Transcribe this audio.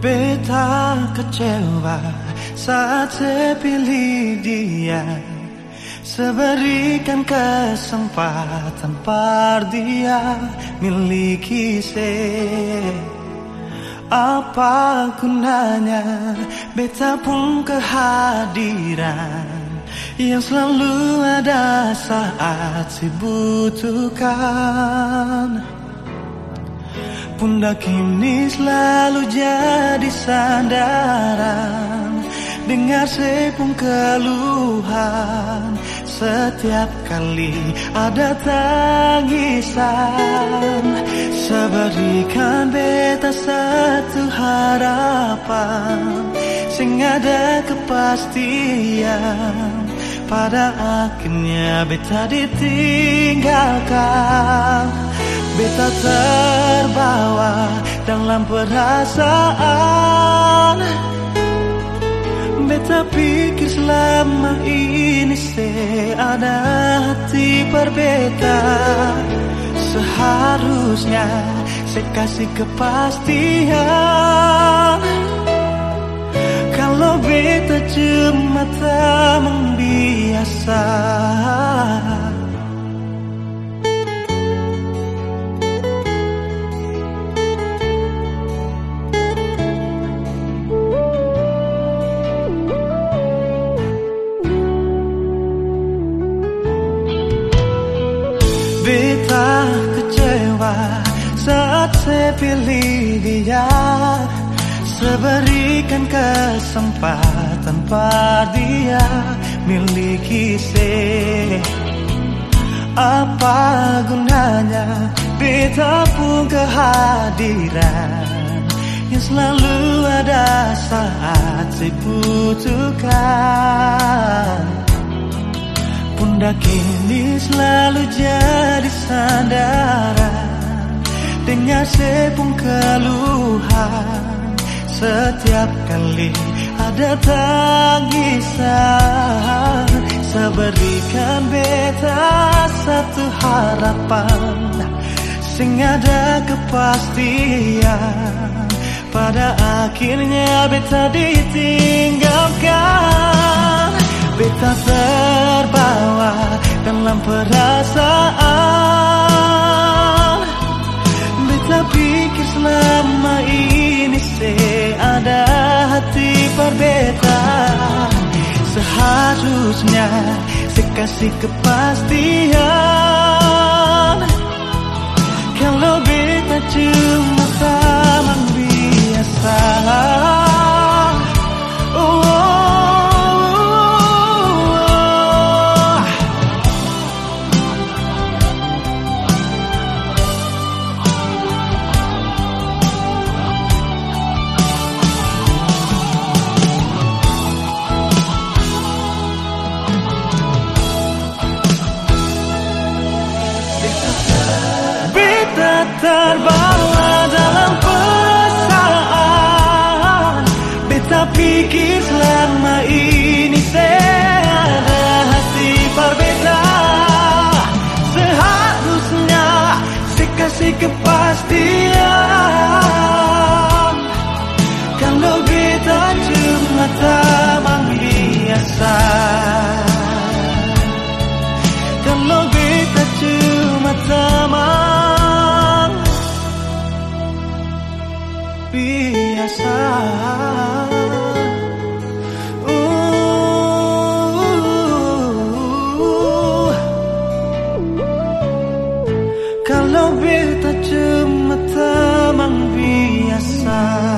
Beta kecewa saat saya pilih dia. Seberikan kesempatan par dia miliki saya Apa gunanya beta pun kehadiran Yang selalu ada saat si butuhkan. Pundak ini selalu jadi sandaran Dengar sepung keluhan. Setiap kali ada tangisan. Seberikan beta satu harapan. Sing ada kepastian. Pada akhirnya beta ditinggalkan. Beta terbawa dalam perasaan. Beta pikir selama ini saya ada hati berbeda. Seharusnya saya kasih kepastian. Kalau beta cuma tak membiasa saat saya pilih dia Seberikan kesempatan pada dia miliki saya Apa gunanya beta pun kehadiran Yang selalu ada saat saya butuhkan. Pundak ini selalu jadi sandaran Dengar sepung keluhan. Setiap kali ada tangisan Seberikan beta satu harapan. Sing ada kepastian Pada akhirnya beta ditinggalkan. Beta terbawa dalam perasaan selama ini saya ada hati berbeda. Seharusnya saya kasih kepastian Terbawa dalam perasaan. Beta pikir selama ini Kalau